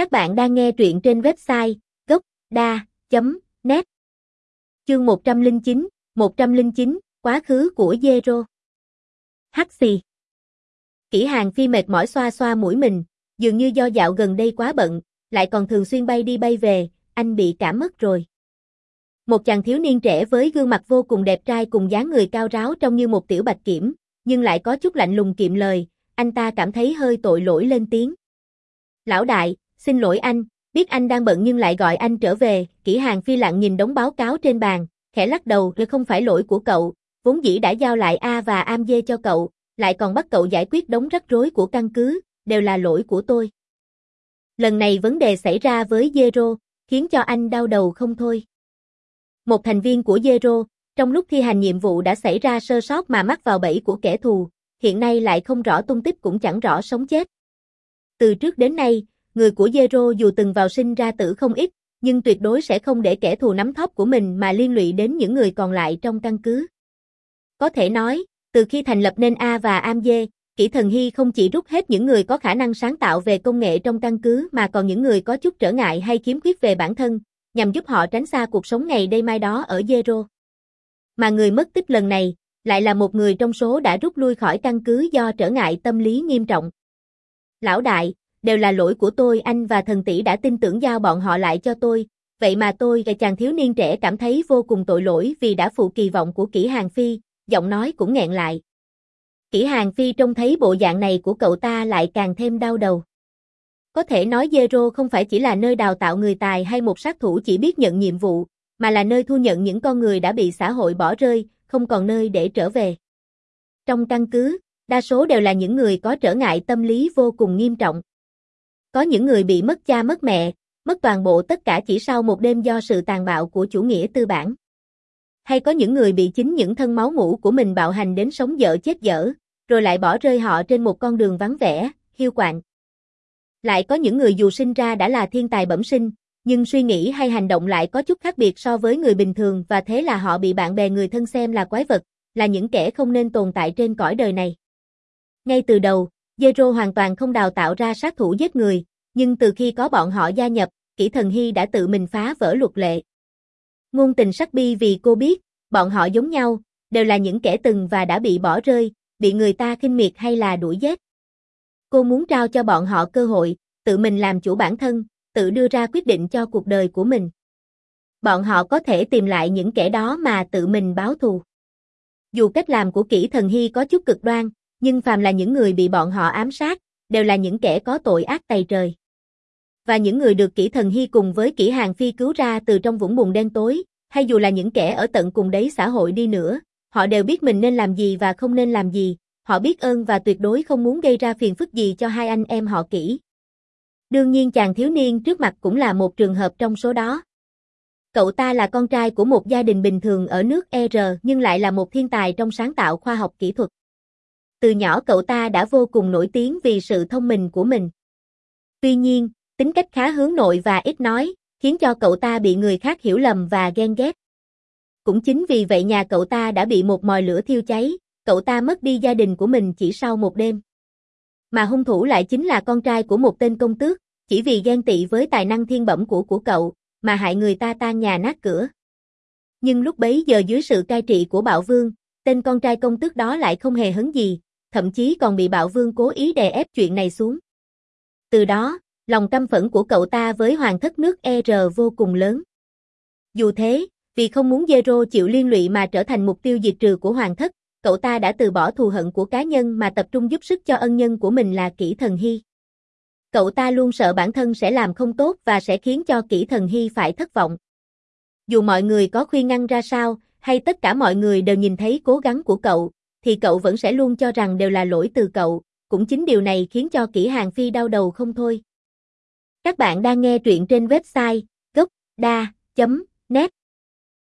Các bạn đang nghe truyện trên website gốc.da.net Chương 109, 109, Quá khứ của Zero Hắc xì Kỷ hàng phi mệt mỏi xoa xoa mũi mình, dường như do dạo gần đây quá bận, lại còn thường xuyên bay đi bay về, anh bị cảm mất rồi. Một chàng thiếu niên trẻ với gương mặt vô cùng đẹp trai cùng dáng người cao ráo trông như một tiểu bạch kiểm, nhưng lại có chút lạnh lùng kiệm lời, anh ta cảm thấy hơi tội lỗi lên tiếng. Lão đại, xin lỗi anh, biết anh đang bận nhưng lại gọi anh trở về, kỹ hàng phi lặng nhìn đống báo cáo trên bàn, khẽ lắc đầu, đây không phải lỗi của cậu, vốn dĩ đã giao lại A và Am Dê cho cậu, lại còn bắt cậu giải quyết đống rắc rối của căn cứ, đều là lỗi của tôi. Lần này vấn đề xảy ra với Zero, khiến cho anh đau đầu không thôi. Một thành viên của Zero, trong lúc thi hành nhiệm vụ đã xảy ra sơ sót mà mắc vào bẫy của kẻ thù, hiện nay lại không rõ tung tích cũng chẳng rõ sống chết. Từ trước đến nay, người của Zero dù từng vào sinh ra tử không ít, nhưng tuyệt đối sẽ không để kẻ thù nắm thóp của mình mà liên lụy đến những người còn lại trong căn cứ. Có thể nói, từ khi thành lập nên A và Am kỹ Kỷ Thần Hy không chỉ rút hết những người có khả năng sáng tạo về công nghệ trong căn cứ mà còn những người có chút trở ngại hay khiếm khuyết về bản thân, nhằm giúp họ tránh xa cuộc sống ngày đây mai đó ở Zero. Mà người mất tích lần này, lại là một người trong số đã rút lui khỏi căn cứ do trở ngại tâm lý nghiêm trọng. Lão đại, đều là lỗi của tôi anh và thần tỷ đã tin tưởng giao bọn họ lại cho tôi, vậy mà tôi và chàng thiếu niên trẻ cảm thấy vô cùng tội lỗi vì đã phụ kỳ vọng của kỹ hàng phi, giọng nói cũng nghẹn lại. Kỷ Hàng Phi trông thấy bộ dạng này của cậu ta lại càng thêm đau đầu. Có thể nói Zero không phải chỉ là nơi đào tạo người tài hay một sát thủ chỉ biết nhận nhiệm vụ, mà là nơi thu nhận những con người đã bị xã hội bỏ rơi, không còn nơi để trở về. Trong căn cứ, đa số đều là những người có trở ngại tâm lý vô cùng nghiêm trọng. Có những người bị mất cha mất mẹ, mất toàn bộ tất cả chỉ sau một đêm do sự tàn bạo của chủ nghĩa tư bản. Hay có những người bị chính những thân máu mũ của mình bạo hành đến sống dở chết dở, rồi lại bỏ rơi họ trên một con đường vắng vẻ, hiu quạnh. Lại có những người dù sinh ra đã là thiên tài bẩm sinh, nhưng suy nghĩ hay hành động lại có chút khác biệt so với người bình thường và thế là họ bị bạn bè người thân xem là quái vật, là những kẻ không nên tồn tại trên cõi đời này. Ngay từ đầu, Zero hoàn toàn không đào tạo ra sát thủ giết người, nhưng từ khi có bọn họ gia nhập, kỹ thần Hy đã tự mình phá vỡ luật lệ. Ngôn tình sắc bi vì cô biết, bọn họ giống nhau, đều là những kẻ từng và đã bị bỏ rơi, bị người ta khinh miệt hay là đuổi giết. Cô muốn trao cho bọn họ cơ hội, tự mình làm chủ bản thân, tự đưa ra quyết định cho cuộc đời của mình. Bọn họ có thể tìm lại những kẻ đó mà tự mình báo thù. Dù cách làm của kỹ thần hy có chút cực đoan, nhưng phàm là những người bị bọn họ ám sát, đều là những kẻ có tội ác tày trời. Và những người được kỹ thần hy cùng với kỹ hàng phi cứu ra từ trong vũng bùn đen tối, hay dù là những kẻ ở tận cùng đấy xã hội đi nữa, họ đều biết mình nên làm gì và không nên làm gì, họ biết ơn và tuyệt đối không muốn gây ra phiền phức gì cho hai anh em họ kỹ. Đương nhiên chàng thiếu niên trước mặt cũng là một trường hợp trong số đó. Cậu ta là con trai của một gia đình bình thường ở nước ER nhưng lại là một thiên tài trong sáng tạo khoa học kỹ thuật. Từ nhỏ cậu ta đã vô cùng nổi tiếng vì sự thông minh của mình. Tuy nhiên, tính cách khá hướng nội và ít nói, khiến cho cậu ta bị người khác hiểu lầm và ghen ghét. Cũng chính vì vậy nhà cậu ta đã bị một mồi lửa thiêu cháy, cậu ta mất đi gia đình của mình chỉ sau một đêm. Mà hung thủ lại chính là con trai của một tên công tước, chỉ vì ghen tị với tài năng thiên bẩm của của cậu, mà hại người ta tan nhà nát cửa. Nhưng lúc bấy giờ dưới sự cai trị của bạo vương, tên con trai công tước đó lại không hề hấn gì, thậm chí còn bị bạo vương cố ý đè ép chuyện này xuống. Từ đó, lòng căm phẫn của cậu ta với hoàng thất nước ER vô cùng lớn. Dù thế, vì không muốn Zero chịu liên lụy mà trở thành mục tiêu diệt trừ của hoàng thất, cậu ta đã từ bỏ thù hận của cá nhân mà tập trung giúp sức cho ân nhân của mình là Kỷ Thần Hy. Cậu ta luôn sợ bản thân sẽ làm không tốt và sẽ khiến cho Kỷ Thần Hy phải thất vọng. Dù mọi người có khuyên ngăn ra sao, hay tất cả mọi người đều nhìn thấy cố gắng của cậu, thì cậu vẫn sẽ luôn cho rằng đều là lỗi từ cậu, cũng chính điều này khiến cho kỹ Hàng Phi đau đầu không thôi. Các bạn đang nghe truyện trên website gocda.net